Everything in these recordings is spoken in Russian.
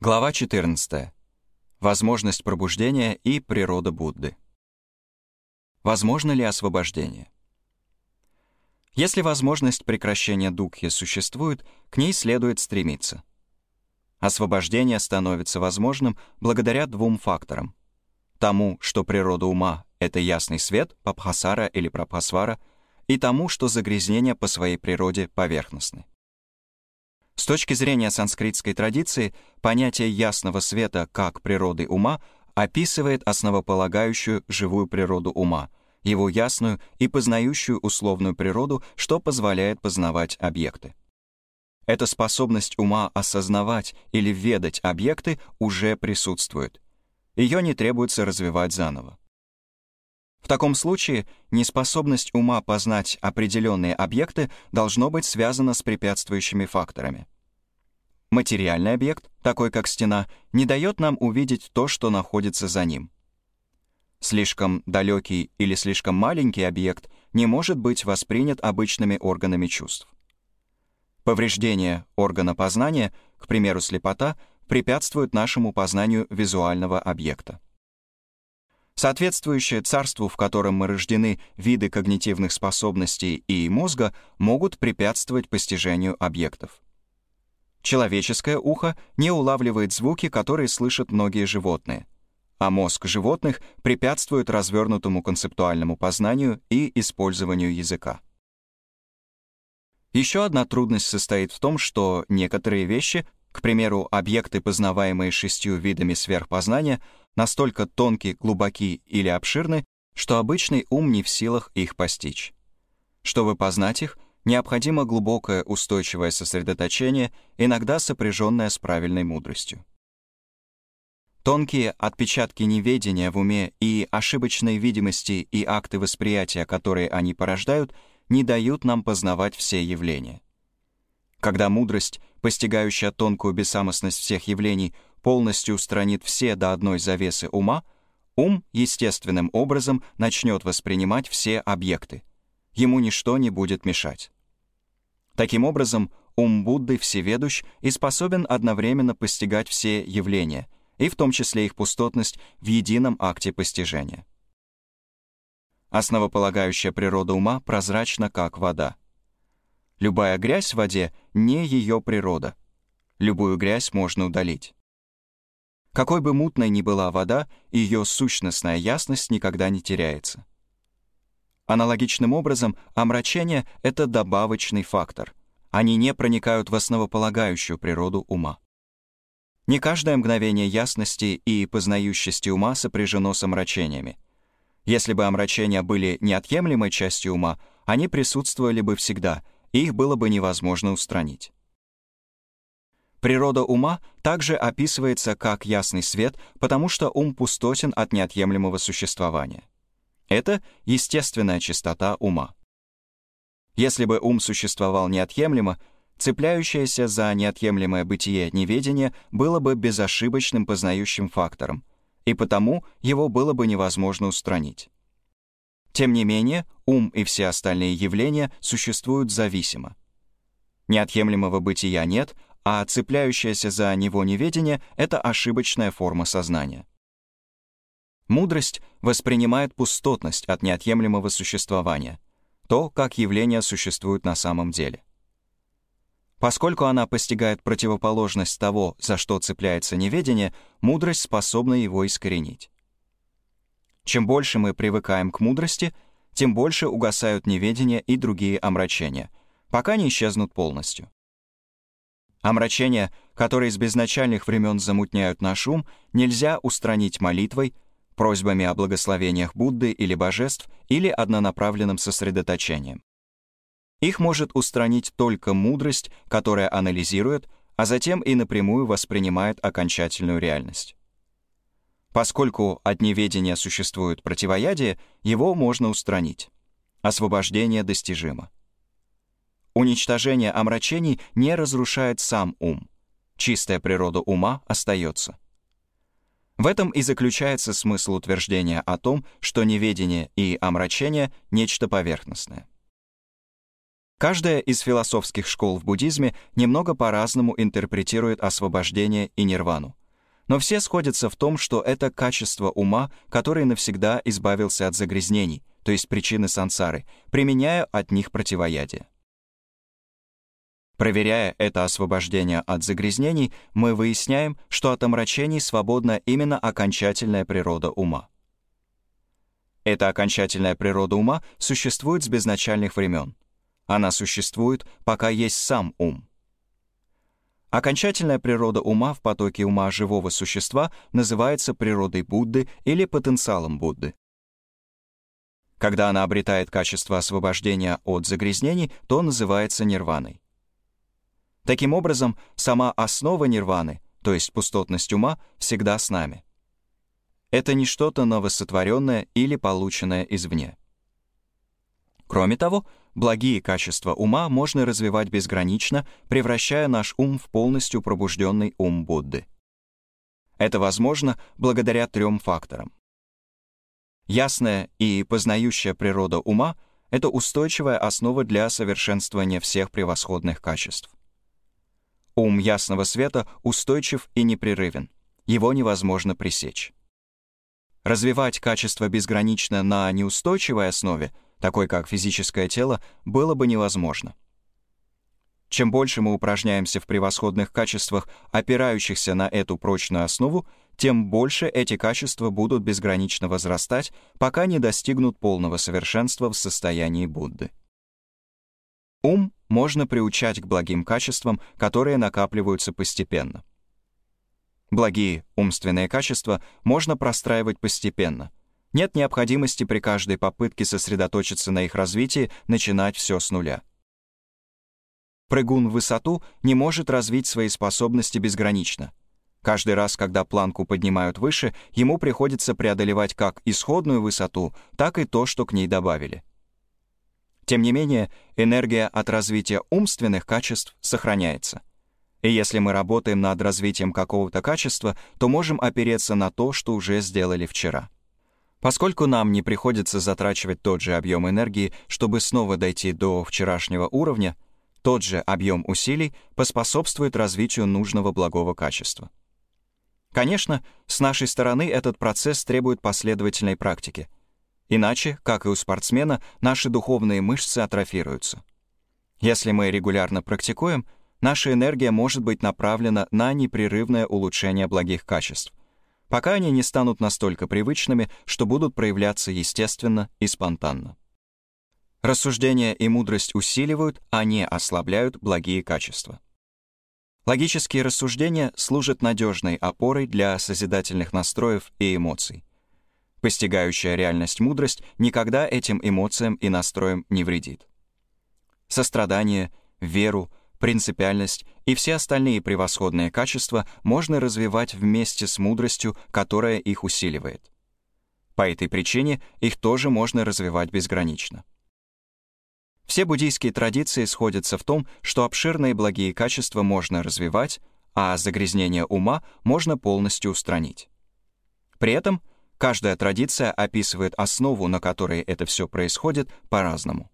Глава 14. Возможность пробуждения и природа Будды. Возможно ли освобождение? Если возможность прекращения духи существует, к ней следует стремиться. Освобождение становится возможным благодаря двум факторам. Тому, что природа ума — это ясный свет, пабхасара или прабхасвара, и тому, что загрязнения по своей природе поверхностны. С точки зрения санскритской традиции, понятие ясного света как природы ума описывает основополагающую живую природу ума, его ясную и познающую условную природу, что позволяет познавать объекты. Эта способность ума осознавать или ведать объекты уже присутствует. Ее не требуется развивать заново. В таком случае неспособность ума познать определенные объекты должно быть связана с препятствующими факторами. Материальный объект, такой как стена, не дает нам увидеть то, что находится за ним. Слишком далекий или слишком маленький объект не может быть воспринят обычными органами чувств. Повреждение органа познания, к примеру, слепота, препятствует нашему познанию визуального объекта. Соответствующие царству, в котором мы рождены, виды когнитивных способностей и мозга могут препятствовать постижению объектов. Человеческое ухо не улавливает звуки, которые слышат многие животные, а мозг животных препятствует развернутому концептуальному познанию и использованию языка. Еще одна трудность состоит в том, что некоторые вещи, к примеру, объекты, познаваемые шестью видами сверхпознания, настолько тонкие, глубоки или обширны, что обычный ум не в силах их постичь. Чтобы познать их, необходимо глубокое устойчивое сосредоточение, иногда сопряженное с правильной мудростью. Тонкие отпечатки неведения в уме и ошибочной видимости и акты восприятия, которые они порождают, не дают нам познавать все явления. Когда мудрость, постигающая тонкую бессамостность всех явлений, полностью устранит все до одной завесы ума, ум естественным образом начнет воспринимать все объекты. Ему ничто не будет мешать. Таким образом, ум Будды всеведущ и способен одновременно постигать все явления, и в том числе их пустотность в едином акте постижения. Основополагающая природа ума прозрачна, как вода. Любая грязь в воде — не ее природа. Любую грязь можно удалить. Какой бы мутной ни была вода, ее сущностная ясность никогда не теряется. Аналогичным образом, омрачение — это добавочный фактор. Они не проникают в основополагающую природу ума. Не каждое мгновение ясности и познающести ума сопряжено с омрачениями. Если бы омрачения были неотъемлемой частью ума, они присутствовали бы всегда, и их было бы невозможно устранить. Природа ума также описывается как ясный свет, потому что ум пустотен от неотъемлемого существования. Это естественная чистота ума. Если бы ум существовал неотъемлемо, цепляющееся за неотъемлемое бытие неведение было бы безошибочным познающим фактором, и потому его было бы невозможно устранить. Тем не менее, ум и все остальные явления существуют зависимо. Неотъемлемого бытия нет — а цепляющееся за него неведение — это ошибочная форма сознания. Мудрость воспринимает пустотность от неотъемлемого существования, то, как явления существуют на самом деле. Поскольку она постигает противоположность того, за что цепляется неведение, мудрость способна его искоренить. Чем больше мы привыкаем к мудрости, тем больше угасают неведение и другие омрачения, пока не исчезнут полностью. Омрачения, которые с безначальных времен замутняют наш ум, нельзя устранить молитвой, просьбами о благословениях Будды или божеств или однонаправленным сосредоточением. Их может устранить только мудрость, которая анализирует, а затем и напрямую воспринимает окончательную реальность. Поскольку от неведения существует противоядие, его можно устранить. Освобождение достижимо. Уничтожение омрачений не разрушает сам ум. Чистая природа ума остается. В этом и заключается смысл утверждения о том, что неведение и омрачение — нечто поверхностное. Каждая из философских школ в буддизме немного по-разному интерпретирует освобождение и нирвану. Но все сходятся в том, что это качество ума, который навсегда избавился от загрязнений, то есть причины сансары, применяя от них противоядие. Проверяя это освобождение от загрязнений, мы выясняем, что от омрачений свободна именно окончательная природа ума. Эта окончательная природа ума существует с безначальных времен. Она существует, пока есть сам ум. Окончательная природа ума в потоке ума живого существа называется природой Будды или потенциалом Будды. Когда она обретает качество освобождения от загрязнений, то называется нирваной. Таким образом, сама основа нирваны, то есть пустотность ума, всегда с нами. Это не что-то новосотворенное или полученное извне. Кроме того, Благие качества ума можно развивать безгранично, превращая наш ум в полностью пробужденный ум Будды. Это возможно благодаря трем факторам. Ясная и познающая природа ума — это устойчивая основа для совершенствования всех превосходных качеств. Ум ясного света устойчив и непрерывен. Его невозможно пресечь. Развивать качество безгранично на неустойчивой основе — такой как физическое тело, было бы невозможно. Чем больше мы упражняемся в превосходных качествах, опирающихся на эту прочную основу, тем больше эти качества будут безгранично возрастать, пока не достигнут полного совершенства в состоянии Будды. Ум можно приучать к благим качествам, которые накапливаются постепенно. Благие умственные качества можно простраивать постепенно, нет необходимости при каждой попытке сосредоточиться на их развитии начинать все с нуля. Прыгун в высоту не может развить свои способности безгранично. Каждый раз, когда планку поднимают выше, ему приходится преодолевать как исходную высоту, так и то, что к ней добавили. Тем не менее, энергия от развития умственных качеств сохраняется. И если мы работаем над развитием какого-то качества, то можем опереться на то, что уже сделали вчера. Поскольку нам не приходится затрачивать тот же объем энергии, чтобы снова дойти до вчерашнего уровня, тот же объем усилий поспособствует развитию нужного благого качества. Конечно, с нашей стороны этот процесс требует последовательной практики. Иначе, как и у спортсмена, наши духовные мышцы атрофируются. Если мы регулярно практикуем, наша энергия может быть направлена на непрерывное улучшение благих качеств пока они не станут настолько привычными, что будут проявляться естественно и спонтанно. Рассуждение и мудрость усиливают, а не ослабляют благие качества. Логические рассуждения служат надежной опорой для созидательных настроев и эмоций. Постигающая реальность мудрость никогда этим эмоциям и настроям не вредит. Сострадание, веру, принципиальность и все остальные превосходные качества можно развивать вместе с мудростью, которая их усиливает. По этой причине их тоже можно развивать безгранично. Все буддийские традиции сходятся в том, что обширные благие качества можно развивать, а загрязнение ума можно полностью устранить. При этом каждая традиция описывает основу, на которой это все происходит, по-разному.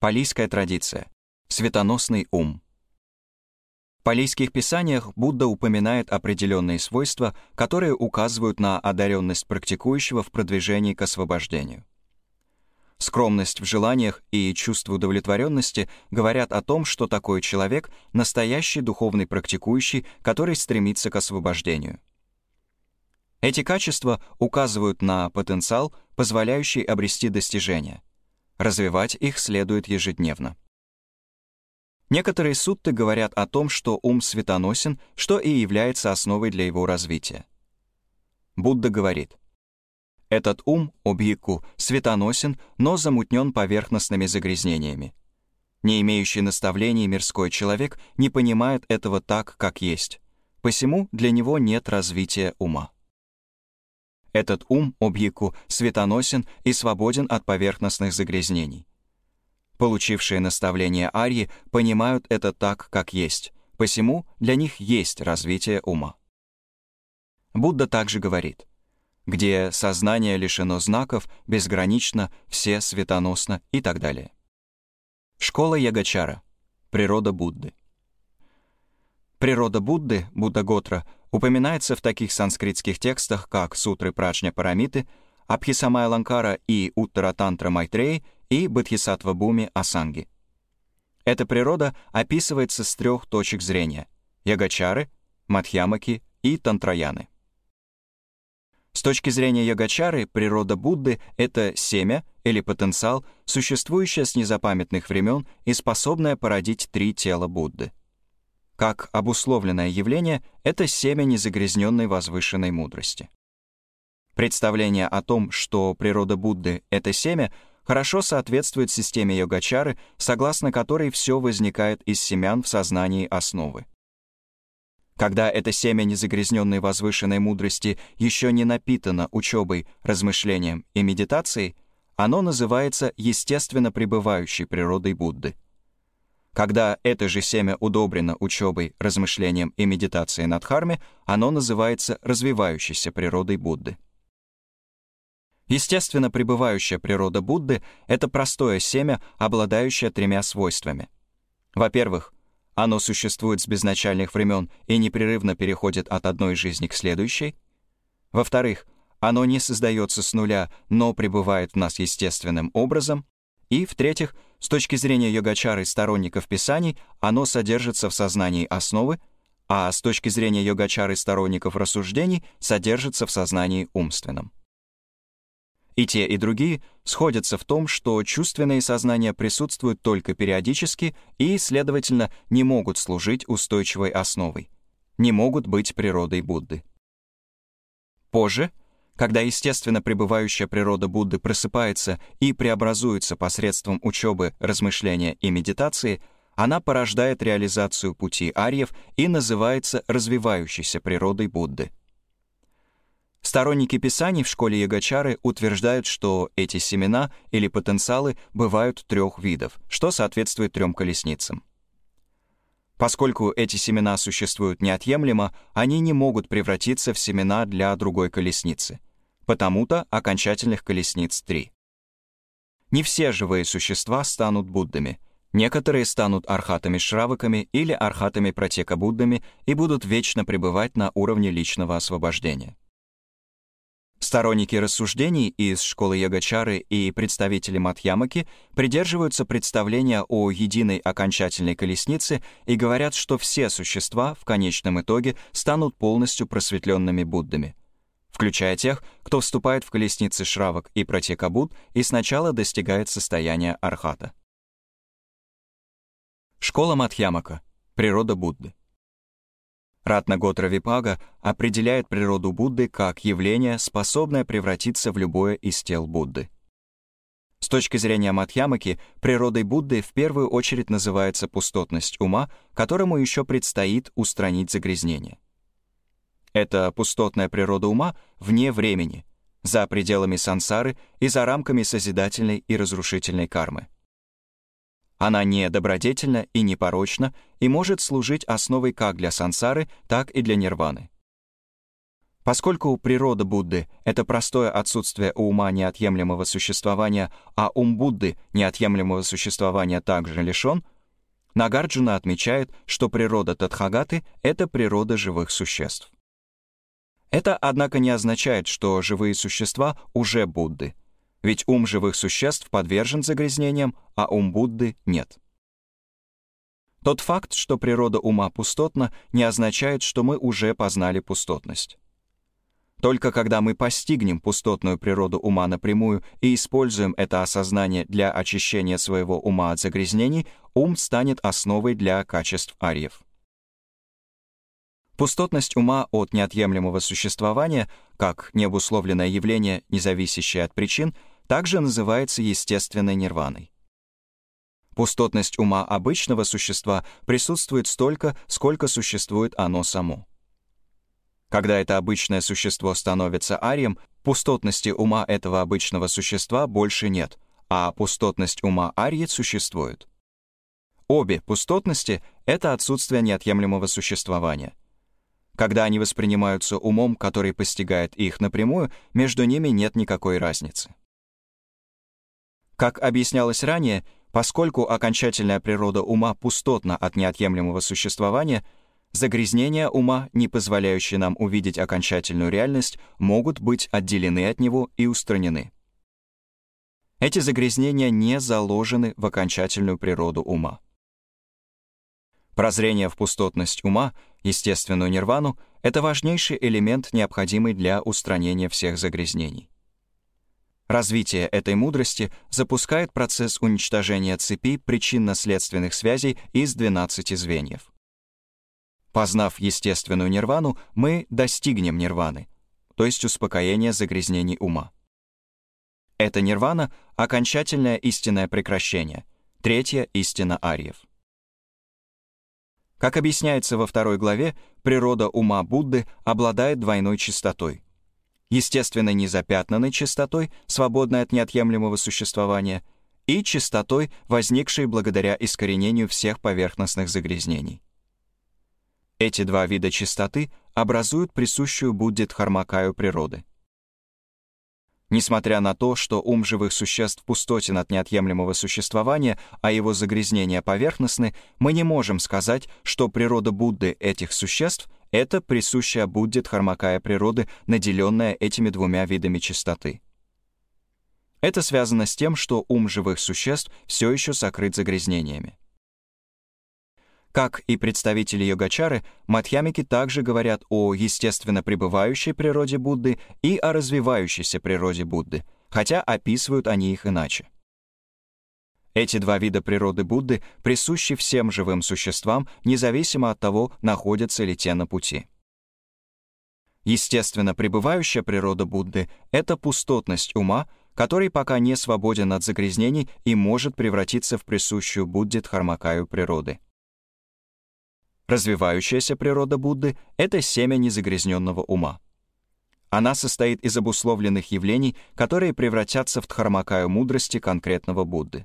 Палийская традиция. Светоносный ум. В палийских писаниях Будда упоминает определенные свойства, которые указывают на одаренность практикующего в продвижении к освобождению. Скромность в желаниях и чувство удовлетворенности говорят о том, что такой человек — настоящий духовный практикующий, который стремится к освобождению. Эти качества указывают на потенциал, позволяющий обрести достижения. Развивать их следует ежедневно. Некоторые сутты говорят о том, что ум светоносен, что и является основой для его развития. Будда говорит, «Этот ум, объеку, светоносен, но замутнен поверхностными загрязнениями. Не имеющий наставлений мирской человек не понимает этого так, как есть. Посему для него нет развития ума. Этот ум, объеку, светоносен и свободен от поверхностных загрязнений. Получившие наставление Арьи понимают это так, как есть, посему для них есть развитие ума. Будда также говорит, где сознание лишено знаков, безгранично, все светоносно и так далее. Школа Ягачара. Природа Будды. Природа Будды, Будда Готра, упоминается в таких санскритских текстах, как Сутры Праджня Парамиты, Абхисамая Ланкара и Уттаратантра Майтреи и Бодхисаттва Буми Асанги. Эта природа описывается с трех точек зрения — Ягачары, Мадхьямаки и Тантраяны. С точки зрения йогачары, природа Будды — это семя или потенциал, существующее с незапамятных времен и способное породить три тела Будды. Как обусловленное явление — это семя незагрязненной возвышенной мудрости. Представление о том, что природа Будды — это семя, хорошо соответствует системе йогачары, согласно которой все возникает из семян в сознании основы. Когда это семя незагрязненной возвышенной мудрости еще не напитано учебой, размышлением и медитацией, оно называется естественно пребывающей природой Будды. Когда это же семя удобрено учебой, размышлением и медитацией над дхарме, оно называется развивающейся природой Будды. Естественно пребывающая природа Будды — это простое семя, обладающее тремя свойствами. Во-первых, оно существует с безначальных времен и непрерывно переходит от одной жизни к следующей. Во-вторых, оно не создается с нуля, но пребывает в нас естественным образом. И, в-третьих, с точки зрения йогачары сторонников Писаний, оно содержится в сознании основы, а с точки зрения йогачары сторонников рассуждений содержится в сознании умственном. И те, и другие сходятся в том, что чувственные сознания присутствуют только периодически и, следовательно, не могут служить устойчивой основой, не могут быть природой Будды. Позже, когда естественно пребывающая природа Будды просыпается и преобразуется посредством учебы, размышления и медитации, она порождает реализацию пути арьев и называется развивающейся природой Будды. Сторонники Писаний в школе Ягачары утверждают, что эти семена или потенциалы бывают трех видов, что соответствует трем колесницам. Поскольку эти семена существуют неотъемлемо, они не могут превратиться в семена для другой колесницы. Потому-то окончательных колесниц три. Не все живые существа станут Буддами. Некоторые станут архатами-шраваками или архатами-протека-буддами и будут вечно пребывать на уровне личного освобождения. Сторонники рассуждений из школы Йогачары и представители Матьямаки придерживаются представления о единой окончательной колеснице и говорят, что все существа в конечном итоге станут полностью просветленными Буддами, включая тех, кто вступает в колесницы Шравок и Протекабуд и сначала достигает состояния Архата. Школа Матьямака. Природа Будды. Ратнаготра Випага определяет природу Будды как явление, способное превратиться в любое из тел Будды. С точки зрения Матхьямаки, природой Будды в первую очередь называется пустотность ума, которому еще предстоит устранить загрязнение. Это пустотная природа ума вне времени, за пределами сансары и за рамками созидательной и разрушительной кармы. Она не добродетельна и непорочна и может служить основой как для сансары, так и для нирваны. Поскольку природа Будды — это простое отсутствие у ума неотъемлемого существования, а ум Будды неотъемлемого существования также лишен, Нагарджуна отмечает, что природа Тадхагаты — это природа живых существ. Это, однако, не означает, что живые существа уже Будды — ведь ум живых существ подвержен загрязнениям, а ум Будды нет. Тот факт, что природа ума пустотна, не означает, что мы уже познали пустотность. Только когда мы постигнем пустотную природу ума напрямую и используем это осознание для очищения своего ума от загрязнений, ум станет основой для качеств арьев. Пустотность ума от неотъемлемого существования, как необусловленное явление, не зависящее от причин, также называется естественной нирваной. Пустотность ума обычного существа присутствует столько, сколько существует оно само. Когда это обычное существо становится арием, пустотности ума этого обычного существа больше нет, а пустотность ума арии существует. Обе пустотности — это отсутствие неотъемлемого существования. Когда они воспринимаются умом, который постигает их напрямую, между ними нет никакой разницы. Как объяснялось ранее, поскольку окончательная природа ума пустотна от неотъемлемого существования, загрязнения ума, не позволяющие нам увидеть окончательную реальность, могут быть отделены от него и устранены. Эти загрязнения не заложены в окончательную природу ума. Прозрение в пустотность ума, естественную нирвану, это важнейший элемент, необходимый для устранения всех загрязнений. Развитие этой мудрости запускает процесс уничтожения цепи причинно-следственных связей из 12 звеньев. Познав естественную нирвану, мы достигнем нирваны, то есть успокоения загрязнений ума. Эта нирвана — окончательное истинное прекращение, третья истина ариев. Как объясняется во второй главе, природа ума Будды обладает двойной чистотой. Естественно, незапятнанной чистотой, свободной от неотъемлемого существования, и чистотой, возникшей благодаря искоренению всех поверхностных загрязнений. Эти два вида чистоты образуют присущую Будде Дхармакаю природы. Несмотря на то, что ум живых существ пустотен от неотъемлемого существования, а его загрязнения поверхностны, мы не можем сказать, что природа Будды этих существ — это присущая Будде Дхармакая природы, наделенная этими двумя видами чистоты. Это связано с тем, что ум живых существ все еще сокрыт загрязнениями. Как и представители йогачары, мадхьямики также говорят о естественно пребывающей природе Будды и о развивающейся природе Будды, хотя описывают они их иначе. Эти два вида природы Будды присущи всем живым существам, независимо от того, находятся ли те на пути. Естественно, пребывающая природа Будды — это пустотность ума, который пока не свободен от загрязнений и может превратиться в присущую Будде Дхармакаю природы. Развивающаяся природа Будды — это семя незагрязненного ума. Она состоит из обусловленных явлений, которые превратятся в дхармакаю мудрости конкретного Будды.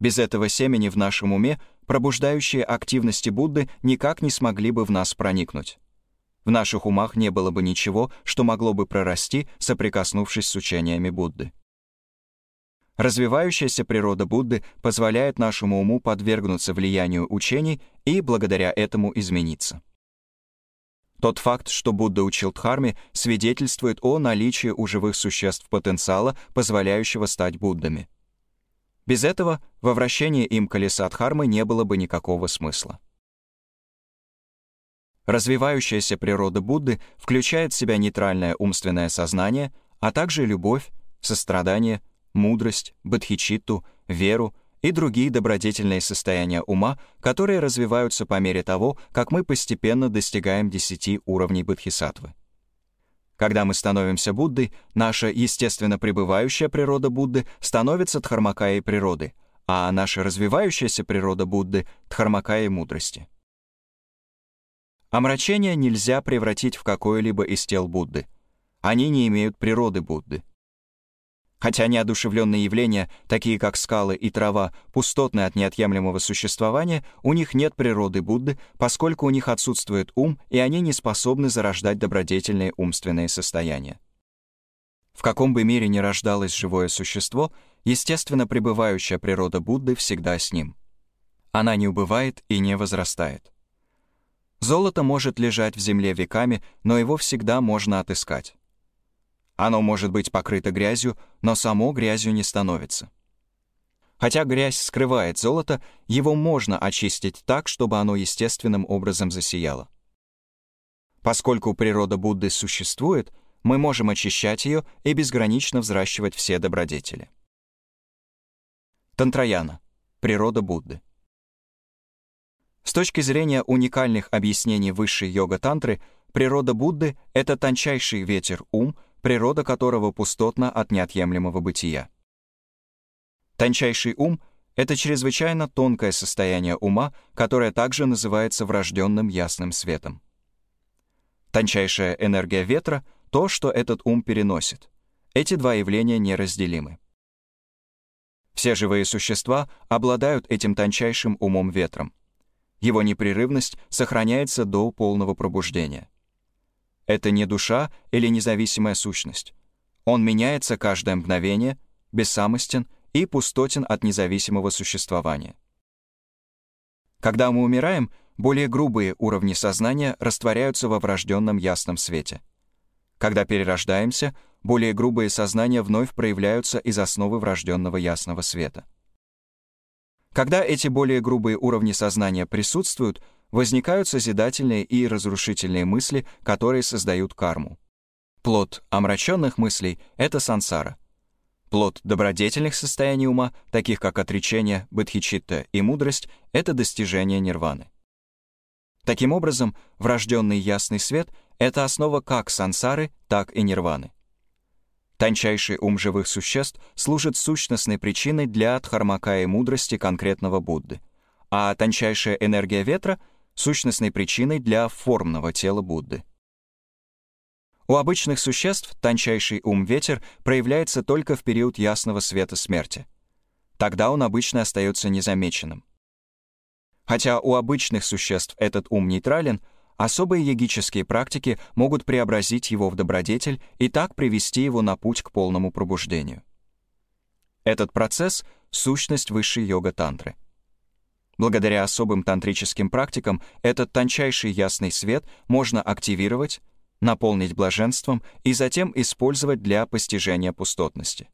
Без этого семени в нашем уме пробуждающие активности Будды никак не смогли бы в нас проникнуть. В наших умах не было бы ничего, что могло бы прорасти, соприкоснувшись с учениями Будды. Развивающаяся природа Будды позволяет нашему уму подвергнуться влиянию учений и благодаря этому измениться. Тот факт, что Будда учил Дхарме, свидетельствует о наличии у живых существ потенциала, позволяющего стать Буддами. Без этого во вращении им колеса Дхармы не было бы никакого смысла. Развивающаяся природа Будды включает в себя нейтральное умственное сознание, а также любовь, сострадание, мудрость, бодхичитту, веру и другие добродетельные состояния ума, которые развиваются по мере того, как мы постепенно достигаем десяти уровней бодхисаттвы. Когда мы становимся Буддой, наша естественно пребывающая природа Будды становится дхармакаей природы, а наша развивающаяся природа Будды — дхармакаей мудрости. Омрачения нельзя превратить в какое-либо из тел Будды. Они не имеют природы Будды. Хотя неодушевленные явления, такие как скалы и трава, пустотны от неотъемлемого существования, у них нет природы Будды, поскольку у них отсутствует ум, и они не способны зарождать добродетельные умственные состояния. В каком бы мире ни рождалось живое существо, естественно, пребывающая природа Будды всегда с ним. Она не убывает и не возрастает. Золото может лежать в земле веками, но его всегда можно отыскать. Оно может быть покрыто грязью, но само грязью не становится. Хотя грязь скрывает золото, его можно очистить так, чтобы оно естественным образом засияло. Поскольку природа Будды существует, мы можем очищать ее и безгранично взращивать все добродетели. Тантраяна. Природа Будды. С точки зрения уникальных объяснений высшей йога-тантры, природа Будды — это тончайший ветер ум, природа которого пустотна от неотъемлемого бытия. Тончайший ум — это чрезвычайно тонкое состояние ума, которое также называется врожденным ясным светом. Тончайшая энергия ветра — то, что этот ум переносит. Эти два явления неразделимы. Все живые существа обладают этим тончайшим умом ветром. Его непрерывность сохраняется до полного пробуждения. Это не душа или независимая сущность. Он меняется каждое мгновение, бессамостен и пустотен от независимого существования. Когда мы умираем, более грубые уровни сознания растворяются во врожденном ясном свете. Когда перерождаемся, более грубые сознания вновь проявляются из основы врожденного ясного света. Когда эти более грубые уровни сознания присутствуют, возникают созидательные и разрушительные мысли, которые создают карму. Плод омраченных мыслей — это сансара. Плод добродетельных состояний ума, таких как отречение, бодхичитта и мудрость — это достижение нирваны. Таким образом, врожденный ясный свет — это основа как сансары, так и нирваны. Тончайший ум живых существ служит сущностной причиной для дхармакая мудрости конкретного Будды, а тончайшая энергия ветра — сущностной причиной для формного тела Будды. У обычных существ тончайший ум-ветер проявляется только в период ясного света смерти. Тогда он обычно остается незамеченным. Хотя у обычных существ этот ум нейтрален — Особые йогические практики могут преобразить его в добродетель и так привести его на путь к полному пробуждению. Этот процесс — сущность высшей йога-тантры. Благодаря особым тантрическим практикам этот тончайший ясный свет можно активировать, наполнить блаженством и затем использовать для постижения пустотности.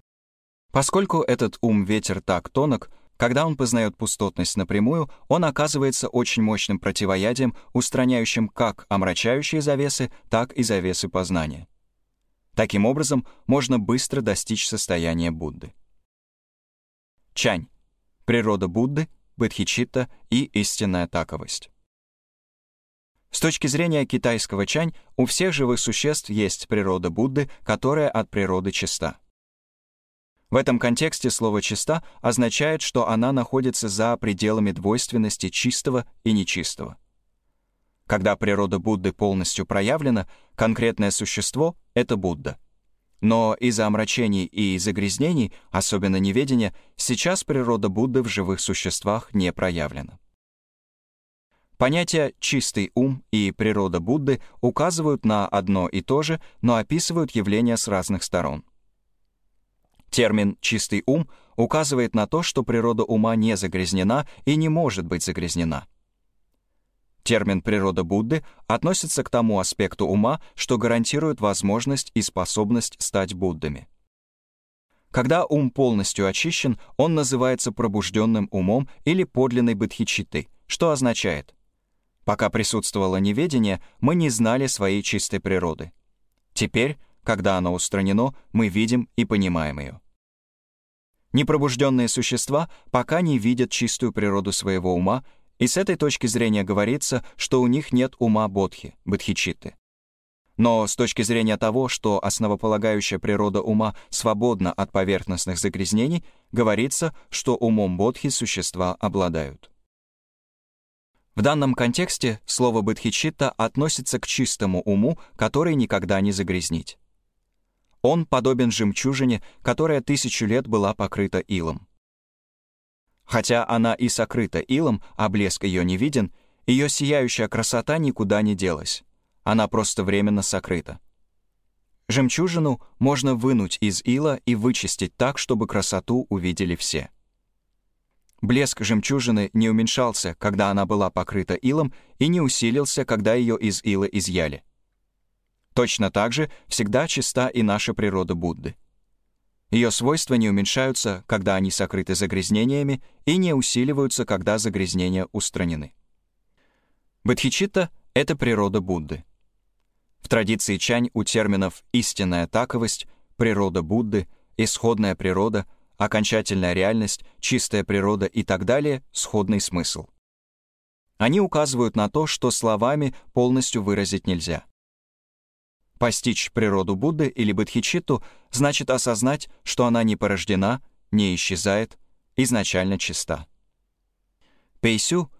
Поскольку этот ум-ветер так тонок — когда он познает пустотность напрямую, он оказывается очень мощным противоядием, устраняющим как омрачающие завесы, так и завесы познания. Таким образом, можно быстро достичь состояния Будды. Чань — природа Будды, бодхичитта и истинная таковость. С точки зрения китайского чань, у всех живых существ есть природа Будды, которая от природы чиста. В этом контексте слово «чиста» означает, что она находится за пределами двойственности чистого и нечистого. Когда природа Будды полностью проявлена, конкретное существо — это Будда. Но из-за омрачений и загрязнений, особенно неведения, сейчас природа Будды в живых существах не проявлена. Понятия «чистый ум» и «природа Будды» указывают на одно и то же, но описывают явления с разных сторон. Термин «чистый ум» указывает на то, что природа ума не загрязнена и не может быть загрязнена. Термин «природа Будды» относится к тому аспекту ума, что гарантирует возможность и способность стать Буддами. Когда ум полностью очищен, он называется пробужденным умом или подлинной бодхичиттой, что означает «пока присутствовало неведение, мы не знали своей чистой природы. Теперь, когда оно устранено, мы видим и понимаем ее». Непробужденные существа пока не видят чистую природу своего ума, и с этой точки зрения говорится, что у них нет ума бодхи, бодхичитты. Но с точки зрения того, что основополагающая природа ума свободна от поверхностных загрязнений, говорится, что умом бодхи существа обладают. В данном контексте слово «бодхичитта» относится к чистому уму, который никогда не загрязнить. Он подобен жемчужине, которая тысячу лет была покрыта илом. Хотя она и сокрыта илом, а блеск ее не виден, ее сияющая красота никуда не делась. Она просто временно сокрыта. Жемчужину можно вынуть из ила и вычистить так, чтобы красоту увидели все. Блеск жемчужины не уменьшался, когда она была покрыта илом, и не усилился, когда ее из ила изъяли. Точно так же всегда чиста и наша природа Будды. Ее свойства не уменьшаются, когда они сокрыты загрязнениями, и не усиливаются, когда загрязнения устранены. Бодхичитта — это природа Будды. В традиции чань у терминов «истинная таковость», «природа Будды», «исходная природа», «окончательная реальность», «чистая природа» и так далее сходный смысл. Они указывают на то, что словами полностью выразить нельзя — Постичь природу Будды или Бодхичитту значит осознать, что она не порождена, не исчезает, изначально чиста. Пейсю,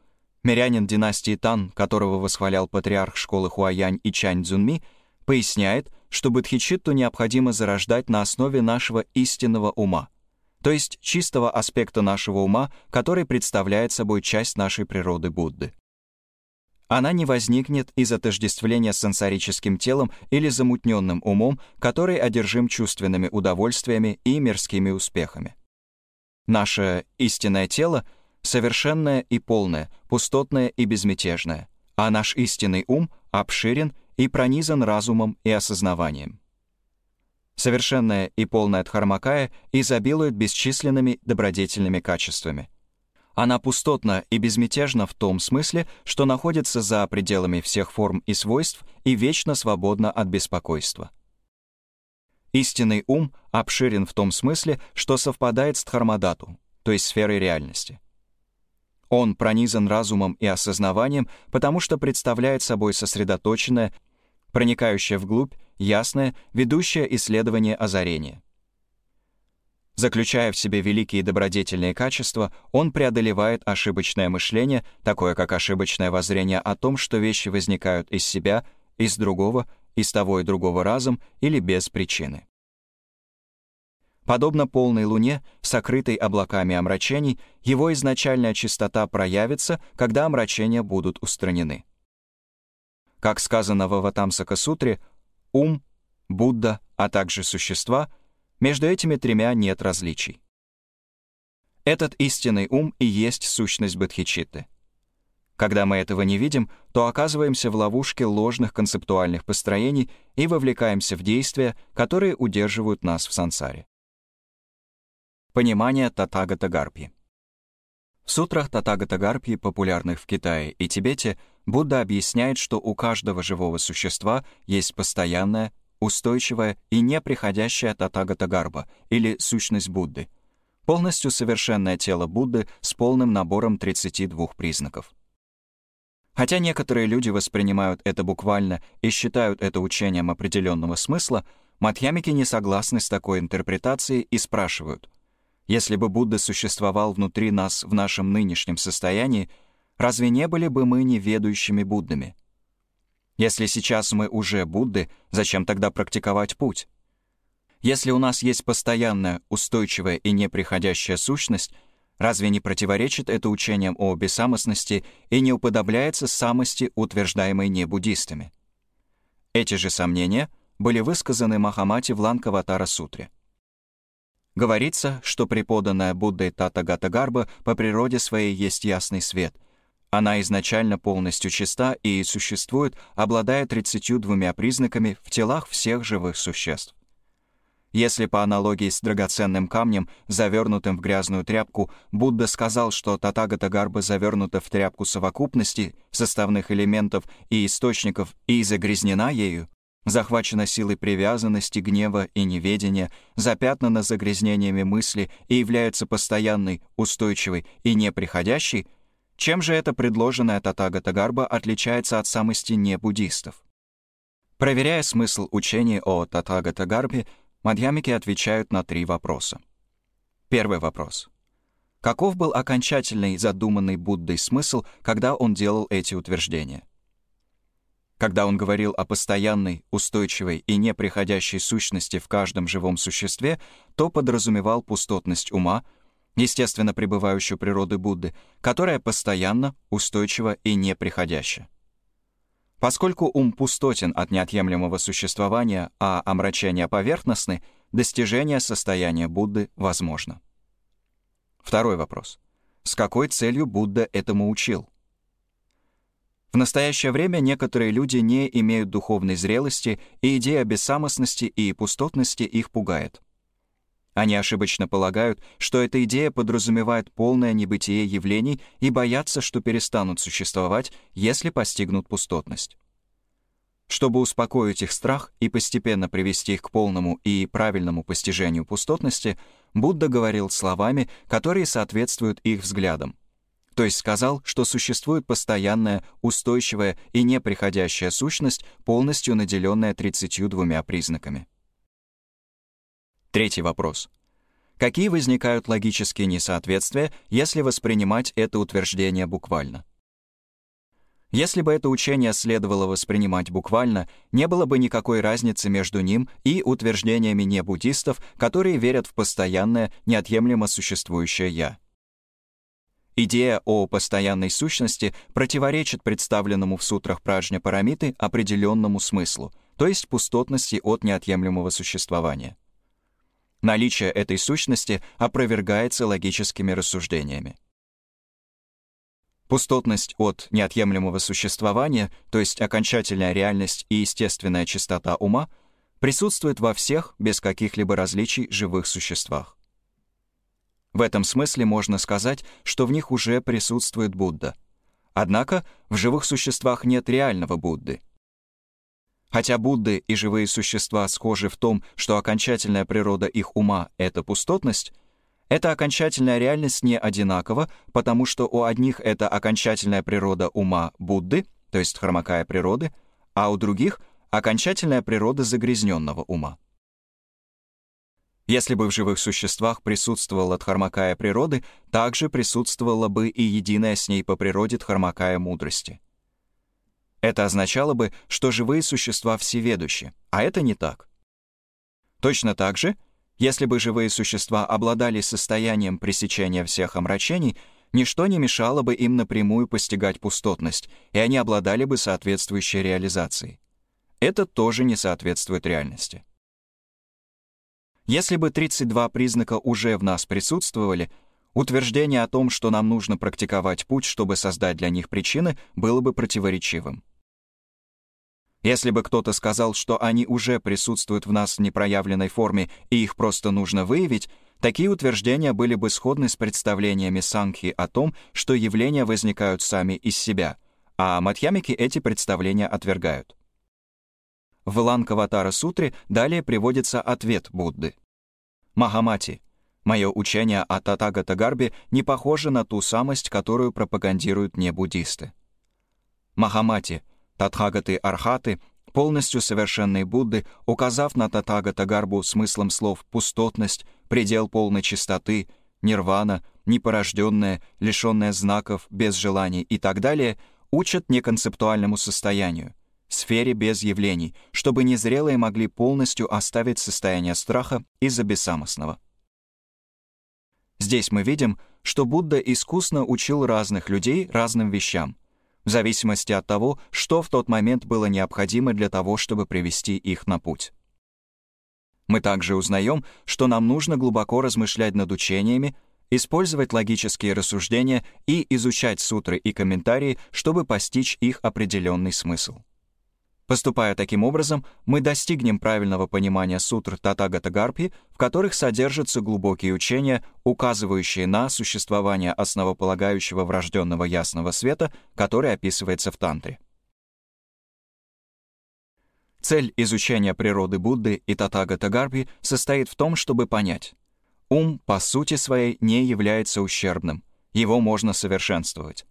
мирянин династии Тан, которого восхвалял патриарх школы Хуаянь и Чань Цзунми, поясняет, что Бодхичитту необходимо зарождать на основе нашего истинного ума, то есть чистого аспекта нашего ума, который представляет собой часть нашей природы Будды она не возникнет из отождествления с сенсорическим телом или замутненным умом, который одержим чувственными удовольствиями и мирскими успехами. Наше истинное тело — совершенное и полное, пустотное и безмятежное, а наш истинный ум обширен и пронизан разумом и осознаванием. Совершенная и полная Дхармакая изобилует бесчисленными добродетельными качествами. Она пустотна и безмятежна в том смысле, что находится за пределами всех форм и свойств и вечно свободна от беспокойства. Истинный ум обширен в том смысле, что совпадает с Дхармадату, то есть сферой реальности. Он пронизан разумом и осознаванием, потому что представляет собой сосредоточенное, проникающее вглубь, ясное, ведущее исследование озарения. Заключая в себе великие добродетельные качества, он преодолевает ошибочное мышление, такое как ошибочное воззрение о том, что вещи возникают из себя, из другого, из того и другого разом или без причины. Подобно полной луне, сокрытой облаками омрачений, его изначальная чистота проявится, когда омрачения будут устранены. Как сказано в Аватамсака-сутре, ум, Будда, а также существа — между этими тремя нет различий. Этот истинный ум и есть сущность Бодхичитты. Когда мы этого не видим, то оказываемся в ловушке ложных концептуальных построений и вовлекаемся в действия, которые удерживают нас в сансаре. Понимание Татагата Гарпи В сутрах Татагата Гарпи, популярных в Китае и Тибете, Будда объясняет, что у каждого живого существа есть постоянная, устойчивая и неприходящая Татагата Гарба или сущность Будды, полностью совершенное тело Будды с полным набором 32 признаков. Хотя некоторые люди воспринимают это буквально и считают это учением определенного смысла, матхьямики не согласны с такой интерпретацией и спрашивают, если бы Будда существовал внутри нас в нашем нынешнем состоянии, разве не были бы мы неведущими Буддами? Если сейчас мы уже Будды, зачем тогда практиковать путь? Если у нас есть постоянная, устойчивая и неприходящая сущность, разве не противоречит это учениям о бессамостности и не уподобляется самости, утверждаемой небуддистами? Эти же сомнения были высказаны Махамати в Ланкаватара-сутре. Говорится, что преподанная Буддой Татагата Гарба по природе своей есть ясный свет — она изначально полностью чиста и существует, обладая 32 признаками в телах всех живых существ. Если по аналогии с драгоценным камнем, завернутым в грязную тряпку, Будда сказал, что Татагата Гарба завернута в тряпку совокупности составных элементов и источников и загрязнена ею, захвачена силой привязанности, гнева и неведения, запятнана загрязнениями мысли и является постоянной, устойчивой и неприходящей — чем же эта предложенная Татагата Гарба отличается от самости не-буддистов? Проверяя смысл учения о Татагата Гарбе, мадьямики отвечают на три вопроса. Первый вопрос. Каков был окончательный задуманный Буддой смысл, когда он делал эти утверждения? Когда он говорил о постоянной, устойчивой и неприходящей сущности в каждом живом существе, то подразумевал пустотность ума, естественно пребывающую природы Будды, которая постоянно, устойчива и неприходяща. Поскольку ум пустотен от неотъемлемого существования, а омрачения поверхностны, достижение состояния Будды возможно. Второй вопрос. С какой целью Будда этому учил? В настоящее время некоторые люди не имеют духовной зрелости, и идея бессамостности и пустотности их пугает. Они ошибочно полагают, что эта идея подразумевает полное небытие явлений и боятся, что перестанут существовать, если постигнут пустотность. Чтобы успокоить их страх и постепенно привести их к полному и правильному постижению пустотности, Будда говорил словами, которые соответствуют их взглядам. То есть сказал, что существует постоянная, устойчивая и неприходящая сущность, полностью наделенная 32 признаками. Третий вопрос. Какие возникают логические несоответствия, если воспринимать это утверждение буквально? Если бы это учение следовало воспринимать буквально, не было бы никакой разницы между ним и утверждениями небуддистов, которые верят в постоянное, неотъемлемо существующее «я». Идея о постоянной сущности противоречит представленному в сутрах Пражня Парамиты определенному смыслу, то есть пустотности от неотъемлемого существования. Наличие этой сущности опровергается логическими рассуждениями. Пустотность от неотъемлемого существования, то есть окончательная реальность и естественная чистота ума, присутствует во всех, без каких-либо различий, живых существах. В этом смысле можно сказать, что в них уже присутствует Будда. Однако в живых существах нет реального Будды. Хотя Будды и живые существа схожи в том, что окончательная природа их ума — это пустотность, эта окончательная реальность не одинакова, потому что у одних это окончательная природа ума Будды, то есть хромакая природы, а у других — окончательная природа загрязненного ума. Если бы в живых существах присутствовала дхармакая природы, также присутствовала бы и единая с ней по природе дхармакая мудрости. Это означало бы, что живые существа всеведущи, а это не так. Точно так же, если бы живые существа обладали состоянием пресечения всех омрачений, ничто не мешало бы им напрямую постигать пустотность, и они обладали бы соответствующей реализацией. Это тоже не соответствует реальности. Если бы 32 признака уже в нас присутствовали, утверждение о том, что нам нужно практиковать путь, чтобы создать для них причины, было бы противоречивым. Если бы кто-то сказал, что они уже присутствуют в нас в непроявленной форме и их просто нужно выявить, такие утверждения были бы сходны с представлениями Сангхи о том, что явления возникают сами из себя, а матьямики эти представления отвергают. В Ланкаватара сутре далее приводится ответ Будды. Махамати, мое учение о Татагатагарбе не похоже на ту самость, которую пропагандируют не-буддисты. Махамати, Татхагаты Архаты, полностью совершенные Будды, указав на Татагатагарбу смыслом слов «пустотность», «предел полной чистоты», «нирвана», «непорожденное», «лишенное знаков», «без желаний» и так далее, учат неконцептуальному состоянию — сфере без явлений, чтобы незрелые могли полностью оставить состояние страха из-за бессамостного. Здесь мы видим, что Будда искусно учил разных людей разным вещам, в зависимости от того, что в тот момент было необходимо для того, чтобы привести их на путь. Мы также узнаем, что нам нужно глубоко размышлять над учениями, использовать логические рассуждения и изучать сутры и комментарии, чтобы постичь их определенный смысл. Поступая таким образом, мы достигнем правильного понимания сутр Татагатагарпи, в которых содержатся глубокие учения, указывающие на существование основополагающего врожденного ясного света, который описывается в Тантре. Цель изучения природы Будды и Татагатагарпи состоит в том, чтобы понять, ум по сути своей не является ущербным, его можно совершенствовать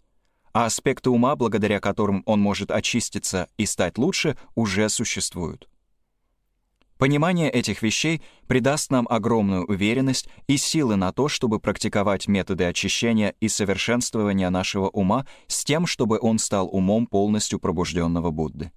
а аспекты ума, благодаря которым он может очиститься и стать лучше, уже существуют. Понимание этих вещей придаст нам огромную уверенность и силы на то, чтобы практиковать методы очищения и совершенствования нашего ума с тем, чтобы он стал умом полностью пробужденного Будды.